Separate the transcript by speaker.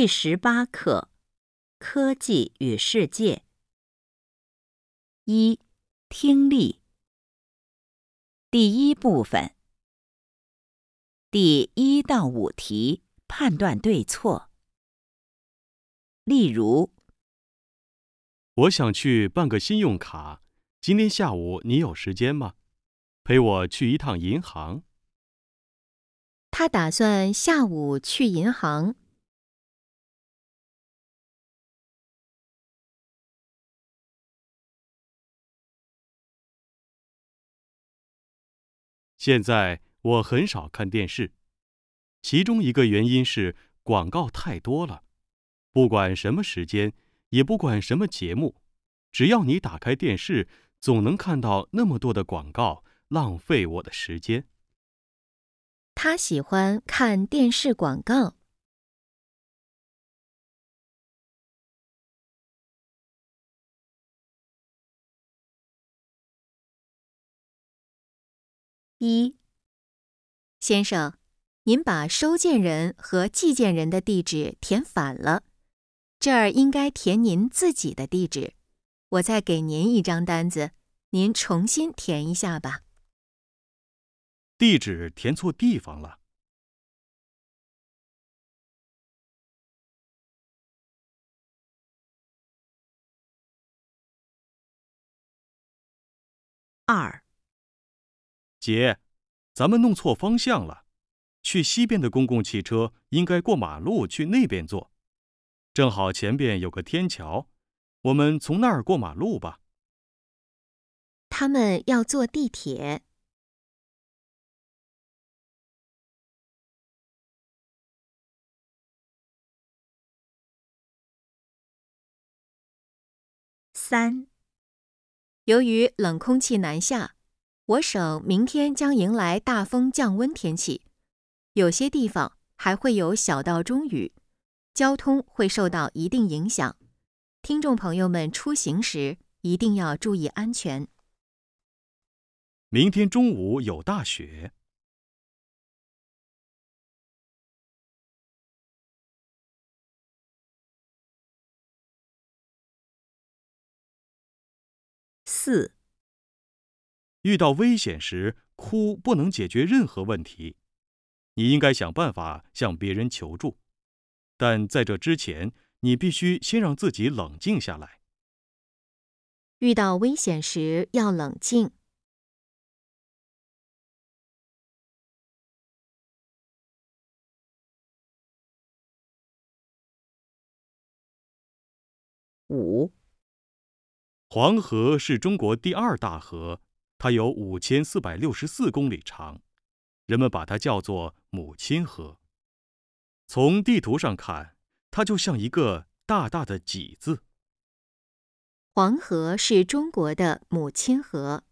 Speaker 1: 第十八课：科技与世界。一、听力。第一部分，第一到五题判断对错。例如，
Speaker 2: 我想去办个信用卡，今天下午你有时间吗？陪我去一趟银行。
Speaker 3: 他打算下午去银行。
Speaker 2: 现在我很少看电视，其中一个原因是广告太多了。不管什么时间，也不管什么节目，只要你打开电视，总能看到那么多的广告，浪费我的时间。
Speaker 3: 他喜欢看电视广告。一，先生，您把收件人和寄件人的地址填反了，这儿应该填您自己的地址。我再给您一张单子，您重新填一下吧。
Speaker 2: 地址填错地方了。
Speaker 1: 二，
Speaker 2: 姐，咱们弄错方向了，去西边的公共汽车应该过马路去那边坐，正好前边有个天桥，我们从那儿过马路吧。
Speaker 3: 他们要坐地铁。
Speaker 1: 三，
Speaker 3: 由于冷空气南下，我省明天将迎来大风降温天气，有些地方还会有小到中雨，交通会受到一定影响。听众朋友们出行时一定要注意安全。
Speaker 2: 明天中午有大雪。
Speaker 1: 四，
Speaker 2: 遇到危险时，哭不能解决任何问题。你应该想办法向别人求助，但在这之前，你必须先让自己冷静下来。
Speaker 3: 遇到危险时要冷静。
Speaker 1: 五，
Speaker 2: 黄河是中国第二大河，它有五千四百六十四公里长，人们把它叫做母亲河。从地图上看，它就像一个大大的“几”字。
Speaker 3: 黄河是中国的母亲河。